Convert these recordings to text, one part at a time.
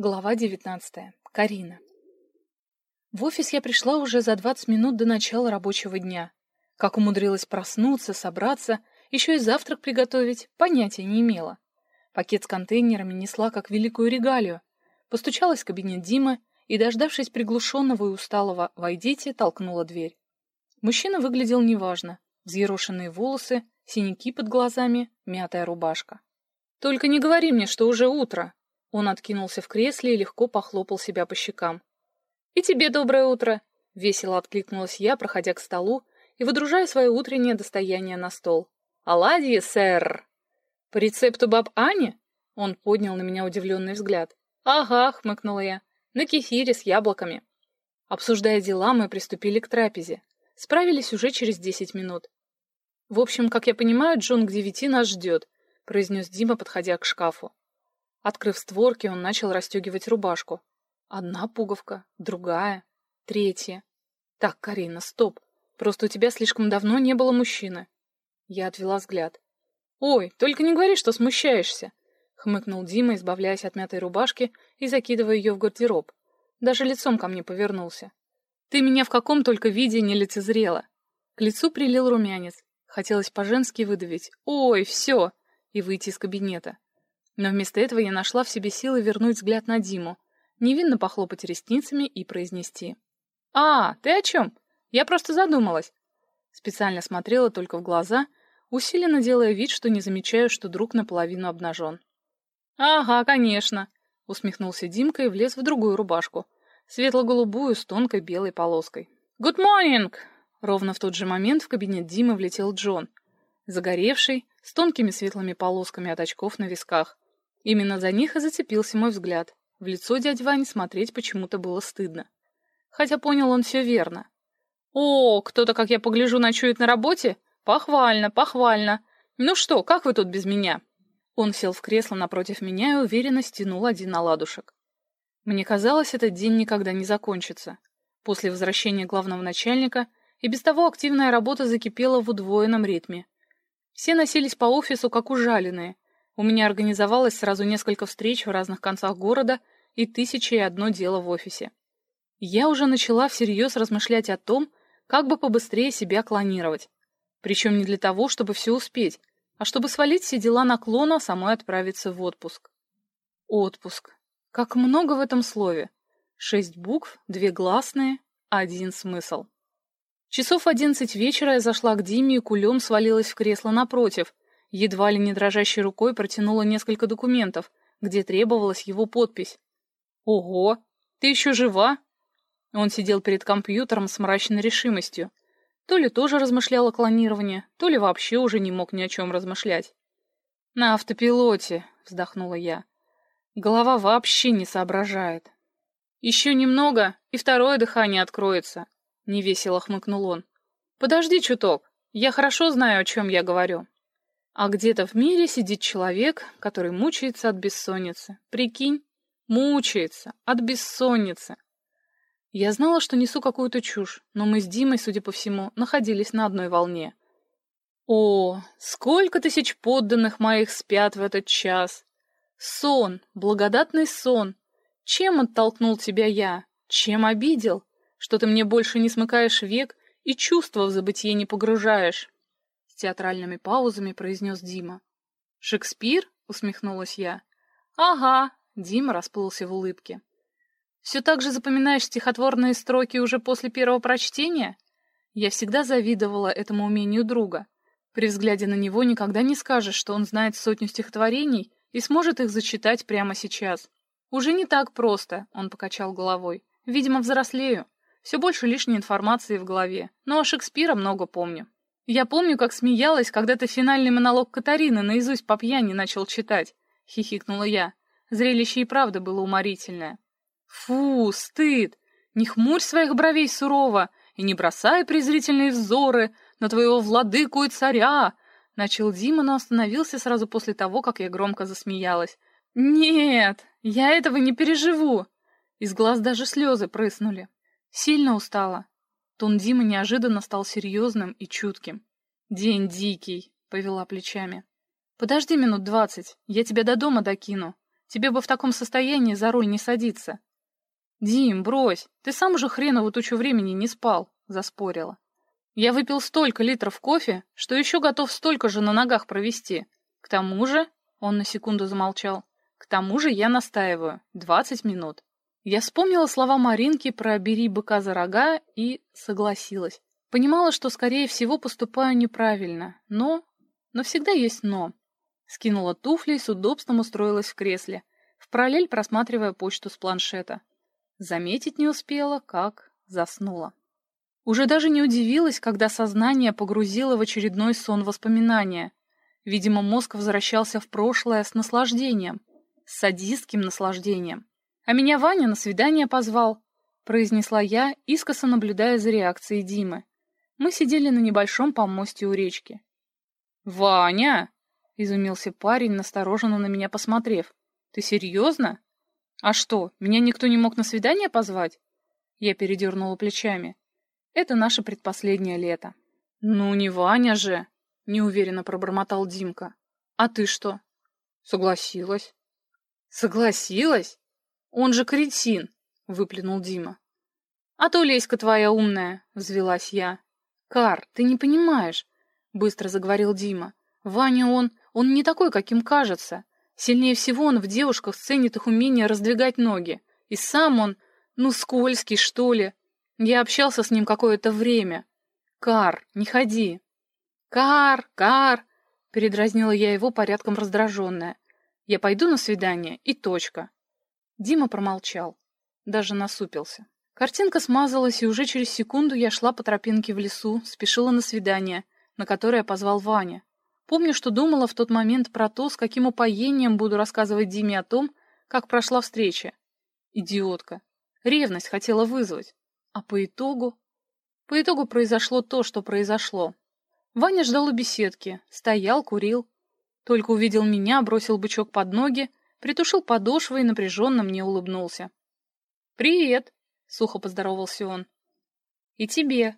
Глава 19. Карина. В офис я пришла уже за 20 минут до начала рабочего дня. Как умудрилась проснуться, собраться, еще и завтрак приготовить, понятия не имела. Пакет с контейнерами несла как великую регалию. Постучалась в кабинет Димы и, дождавшись приглушенного и усталого «войдите», толкнула дверь. Мужчина выглядел неважно. Взъерошенные волосы, синяки под глазами, мятая рубашка. «Только не говори мне, что уже утро!» Он откинулся в кресле и легко похлопал себя по щекам. «И тебе доброе утро!» — весело откликнулась я, проходя к столу и выдружая свое утреннее достояние на стол. «Оладьи, сэр!» «По рецепту баб Ани?» Он поднял на меня удивленный взгляд. «Ага», — хмыкнула я, — «на кефире с яблоками». Обсуждая дела, мы приступили к трапезе. Справились уже через десять минут. «В общем, как я понимаю, Джон к девяти нас ждет», — произнес Дима, подходя к шкафу. Открыв створки, он начал расстегивать рубашку. Одна пуговка, другая, третья. Так, Карина, стоп. Просто у тебя слишком давно не было мужчины. Я отвела взгляд. Ой, только не говори, что смущаешься. Хмыкнул Дима, избавляясь от мятой рубашки и закидывая ее в гардероб. Даже лицом ко мне повернулся. Ты меня в каком только виде не лицезрела. К лицу прилил румянец. Хотелось по-женски выдавить «Ой, все!» и выйти из кабинета. Но вместо этого я нашла в себе силы вернуть взгляд на Диму, невинно похлопать ресницами и произнести. «А, ты о чем? Я просто задумалась». Специально смотрела только в глаза, усиленно делая вид, что не замечаю, что друг наполовину обнажен. «Ага, конечно», — усмехнулся Димка и влез в другую рубашку, светло-голубую с тонкой белой полоской. «Good morning!» Ровно в тот же момент в кабинет Димы влетел Джон, загоревший, с тонкими светлыми полосками от очков на висках. Именно за них и зацепился мой взгляд. В лицо дяди Вани смотреть почему-то было стыдно. Хотя понял он все верно. «О, кто-то, как я погляжу, ночует на работе? Похвально, похвально. Ну что, как вы тут без меня?» Он сел в кресло напротив меня и уверенно стянул один оладушек. Мне казалось, этот день никогда не закончится. После возвращения главного начальника и без того активная работа закипела в удвоенном ритме. Все носились по офису, как ужаленные — у меня организовалось сразу несколько встреч в разных концах города и тысяча и одно дело в офисе. Я уже начала всерьез размышлять о том, как бы побыстрее себя клонировать. Причем не для того, чтобы все успеть, а чтобы свалить все дела на клон, а самой отправиться в отпуск. Отпуск. Как много в этом слове. Шесть букв, две гласные, один смысл. Часов одиннадцать вечера я зашла к Диме и кулем свалилась в кресло напротив, едва ли не дрожащей рукой протянула несколько документов, где требовалась его подпись. «Ого! Ты еще жива?» Он сидел перед компьютером с мрачной решимостью. То ли тоже размышлял о клонировании, то ли вообще уже не мог ни о чем размышлять. «На автопилоте», — вздохнула я. «Голова вообще не соображает». «Еще немного, и второе дыхание откроется», — невесело хмыкнул он. «Подожди чуток, я хорошо знаю, о чем я говорю». А где-то в мире сидит человек, который мучается от бессонницы. Прикинь, мучается от бессонницы. Я знала, что несу какую-то чушь, но мы с Димой, судя по всему, находились на одной волне. О, сколько тысяч подданных моих спят в этот час! Сон, благодатный сон! Чем оттолкнул тебя я? Чем обидел? Что ты мне больше не смыкаешь век и чувства в забытье не погружаешь? Театральными паузами произнес Дима. «Шекспир?» — усмехнулась я. «Ага», — Дима расплылся в улыбке. «Все так же запоминаешь стихотворные строки уже после первого прочтения?» Я всегда завидовала этому умению друга. При взгляде на него никогда не скажешь, что он знает сотню стихотворений и сможет их зачитать прямо сейчас. «Уже не так просто», — он покачал головой. «Видимо, взрослею. Все больше лишней информации в голове. Но о Шекспира много помню. Я помню, как смеялась, когда ты финальный монолог Катарины наизусть по пьяни начал читать. Хихикнула я. Зрелище и правда было уморительное. Фу, стыд! Не хмурь своих бровей сурово и не бросай презрительные взоры на твоего владыку и царя, начал Дима, но остановился сразу после того, как я громко засмеялась. Нет, я этого не переживу. Из глаз даже слезы прыснули. Сильно устала. Тон Димы неожиданно стал серьезным и чутким. «День дикий», — повела плечами. «Подожди минут двадцать, я тебя до дома докину. Тебе бы в таком состоянии за руль не садиться. Дим, брось, ты сам уже хреново тучу времени не спал, заспорила. Я выпил столько литров кофе, что еще готов столько же на ногах провести. К тому же, он на секунду замолчал, к тому же я настаиваю, двадцать минут. Я вспомнила слова Маринки про «бери быка за рога» и согласилась. Понимала, что, скорее всего, поступаю неправильно, но... Но всегда есть «но». Скинула туфли и с удобством устроилась в кресле, в параллель просматривая почту с планшета. Заметить не успела, как заснула. Уже даже не удивилась, когда сознание погрузило в очередной сон воспоминания. Видимо, мозг возвращался в прошлое с наслаждением, с садистским наслаждением. А меня Ваня на свидание позвал, произнесла я, искоса наблюдая за реакцией Димы. Мы сидели на небольшом помосте у речки. «Ваня!» Изумился парень, настороженно на меня посмотрев. «Ты серьезно? А что, меня никто не мог на свидание позвать?» Я передернула плечами. «Это наше предпоследнее лето». «Ну, не Ваня же!» — неуверенно пробормотал Димка. «А ты что?» «Согласилась». «Согласилась? Он же кретин!» — выплюнул Дима. «А то Леська твоя умная!» — взвелась я. «Кар, ты не понимаешь!» — быстро заговорил Дима. «Ваня он... Он не такой, каким кажется. Сильнее всего он в девушках ценит их умение раздвигать ноги. И сам он, ну, скользкий, что ли. Я общался с ним какое-то время. Кар, не ходи. Кар, Кар, передразнила я его порядком раздраженная. Я пойду на свидание, и точка. Дима промолчал. Даже насупился. Картинка смазалась, и уже через секунду я шла по тропинке в лесу, спешила на свидание, на которое позвал Ваня. Помню, что думала в тот момент про то, с каким упоением буду рассказывать Диме о том, как прошла встреча. Идиотка. Ревность хотела вызвать. А по итогу... По итогу произошло то, что произошло. Ваня ждал у беседки, стоял, курил. Только увидел меня, бросил бычок под ноги, притушил подошвы и напряженно мне улыбнулся. «Привет!» — сухо поздоровался он. «И тебе!»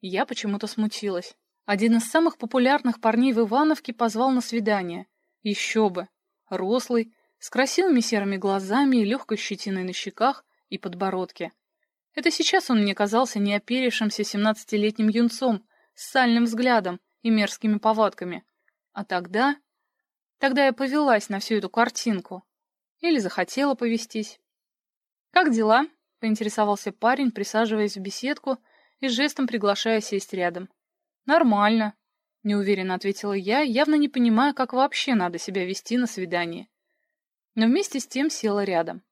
Я почему-то смутилась. Один из самых популярных парней в Ивановке позвал на свидание. Еще бы. Рослый, с красивыми серыми глазами и легкой щетиной на щеках и подбородке. Это сейчас он мне казался неоперившимся семнадцатилетним юнцом с сальным взглядом и мерзкими повадками. А тогда... Тогда я повелась на всю эту картинку. Или захотела повестись. «Как дела?» — поинтересовался парень, присаживаясь в беседку и жестом приглашая сесть рядом. «Нормально», — неуверенно ответила я, явно не понимая, как вообще надо себя вести на свидании. Но вместе с тем села рядом.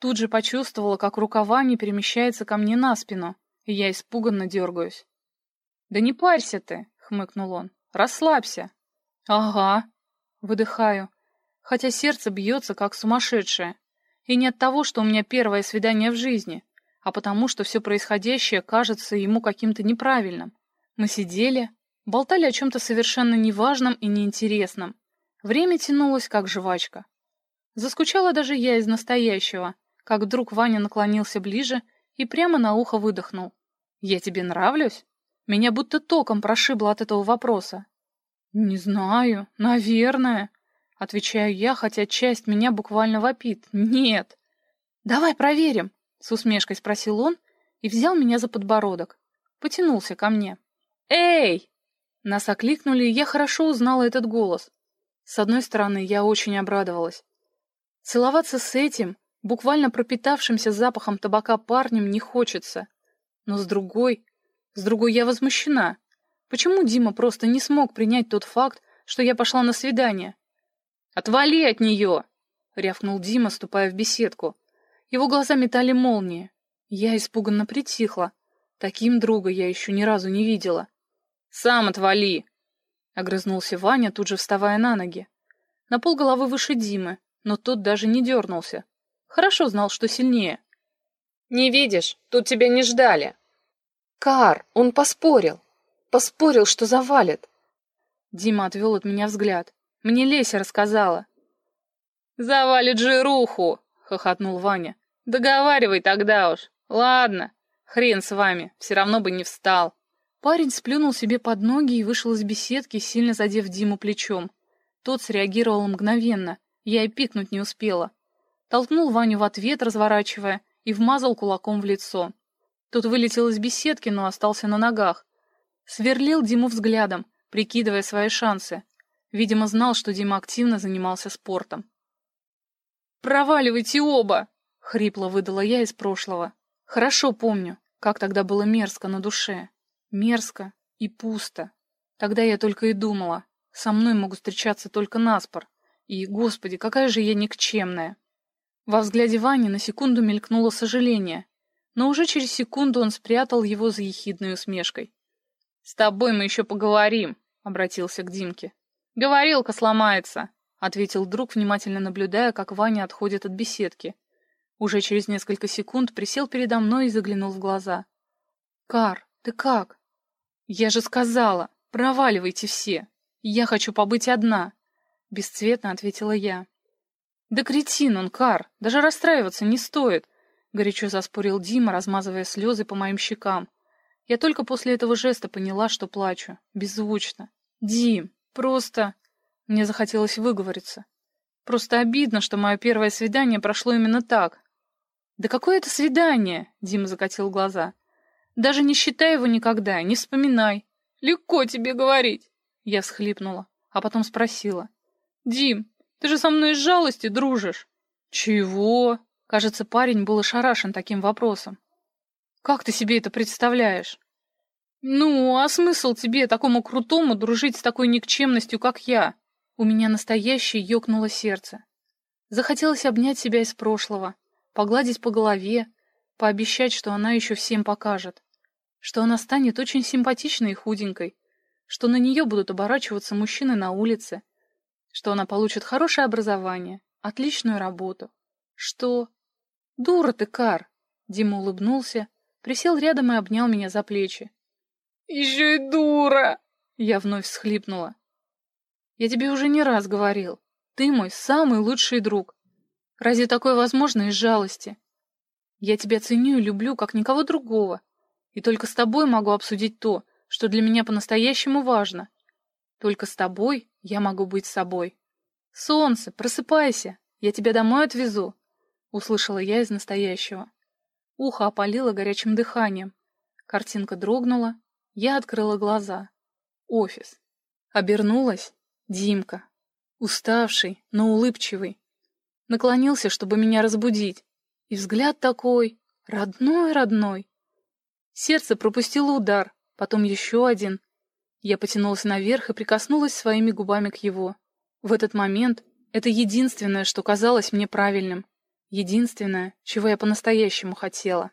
Тут же почувствовала, как рукава не перемещается ко мне на спину, и я испуганно дергаюсь. «Да не парься ты», — хмыкнул он, — «расслабься». «Ага», — выдыхаю, хотя сердце бьется, как сумасшедшее. И не от того, что у меня первое свидание в жизни, а потому, что все происходящее кажется ему каким-то неправильным. Мы сидели, болтали о чем-то совершенно неважном и неинтересном. Время тянулось, как жвачка. Заскучала даже я из настоящего, как вдруг Ваня наклонился ближе и прямо на ухо выдохнул. «Я тебе нравлюсь?» Меня будто током прошибло от этого вопроса. «Не знаю, наверное», — отвечаю я, хотя часть меня буквально вопит. «Нет». «Давай проверим», — с усмешкой спросил он и взял меня за подбородок. Потянулся ко мне. «Эй!» Нас окликнули, и я хорошо узнала этот голос. С одной стороны, я очень обрадовалась. Целоваться с этим, буквально пропитавшимся запахом табака парнем, не хочется. Но с другой... С другой я возмущена. Почему Дима просто не смог принять тот факт, что я пошла на свидание? «Отвали от нее!» — рявкнул Дима, ступая в беседку. Его глаза метали молнии. Я испуганно притихла. Таким друга я еще ни разу не видела. «Сам отвали!» — огрызнулся Ваня, тут же вставая на ноги. На пол головы выше Димы, но тот даже не дернулся. Хорошо знал, что сильнее. «Не видишь, тут тебя не ждали!» «Кар, он поспорил! Поспорил, что завалит!» Дима отвел от меня взгляд. «Мне Леся рассказала!» «Завалит жируху!» — хохотнул Ваня. «Договаривай тогда уж. Ладно, хрен с вами, все равно бы не встал». Парень сплюнул себе под ноги и вышел из беседки, сильно задев Диму плечом. Тот среагировал мгновенно, я и пикнуть не успела. толкнул Ваню в ответ, разворачивая, и вмазал кулаком в лицо. Тот вылетел из беседки, но остался на ногах. Сверлил Диму взглядом, прикидывая свои шансы. Видимо, знал, что Дима активно занимался спортом. «Проваливайте оба!» — хрипло выдала я из прошлого. Хорошо помню, как тогда было мерзко на душе. Мерзко и пусто. Тогда я только и думала, со мной могут встречаться только наспор. И, господи, какая же я никчемная. Во взгляде Вани на секунду мелькнуло сожаление, но уже через секунду он спрятал его за ехидной усмешкой. «С тобой мы еще поговорим», — обратился к Димке. «Говорилка сломается», — ответил друг, внимательно наблюдая, как Ваня отходит от беседки. Уже через несколько секунд присел передо мной и заглянул в глаза. «Кар, ты как?» «Я же сказала, проваливайте все. Я хочу побыть одна», — бесцветно ответила я. «Да кретин он, Кар, даже расстраиваться не стоит», — горячо заспорил Дима, размазывая слезы по моим щекам. Я только после этого жеста поняла, что плачу. Беззвучно. «Дим, просто...» Мне захотелось выговориться. Просто обидно, что мое первое свидание прошло именно так. «Да какое это свидание?» — Дима закатил глаза. «Даже не считай его никогда, не вспоминай. Легко тебе говорить!» Я всхлипнула, а потом спросила. «Дим, ты же со мной из жалости дружишь?» «Чего?» Кажется, парень был ошарашен таким вопросом. «Как ты себе это представляешь?» «Ну, а смысл тебе, такому крутому, дружить с такой никчемностью, как я?» У меня настоящее ёкнуло сердце. Захотелось обнять себя из прошлого, погладить по голове, пообещать, что она еще всем покажет, что она станет очень симпатичной и худенькой, что на нее будут оборачиваться мужчины на улице, что она получит хорошее образование, отличную работу, что... «Дура ты, Кар!» Дима улыбнулся, присел рядом и обнял меня за плечи. «Еще и дура!» Я вновь всхлипнула. «Я тебе уже не раз говорил. Ты мой самый лучший друг. Разве такое возможно из жалости? Я тебя ценю и люблю, как никого другого. И только с тобой могу обсудить то, что для меня по-настоящему важно. Только с тобой я могу быть собой. Солнце, просыпайся, я тебя домой отвезу, — услышала я из настоящего. Ухо опалило горячим дыханием. Картинка дрогнула, я открыла глаза. Офис. Обернулась. Димка. Уставший, но улыбчивый. Наклонился, чтобы меня разбудить. И взгляд такой, родной-родной. Сердце пропустило удар, потом еще один. Я потянулась наверх и прикоснулась своими губами к его. В этот момент это единственное, что казалось мне правильным. Единственное, чего я по-настоящему хотела.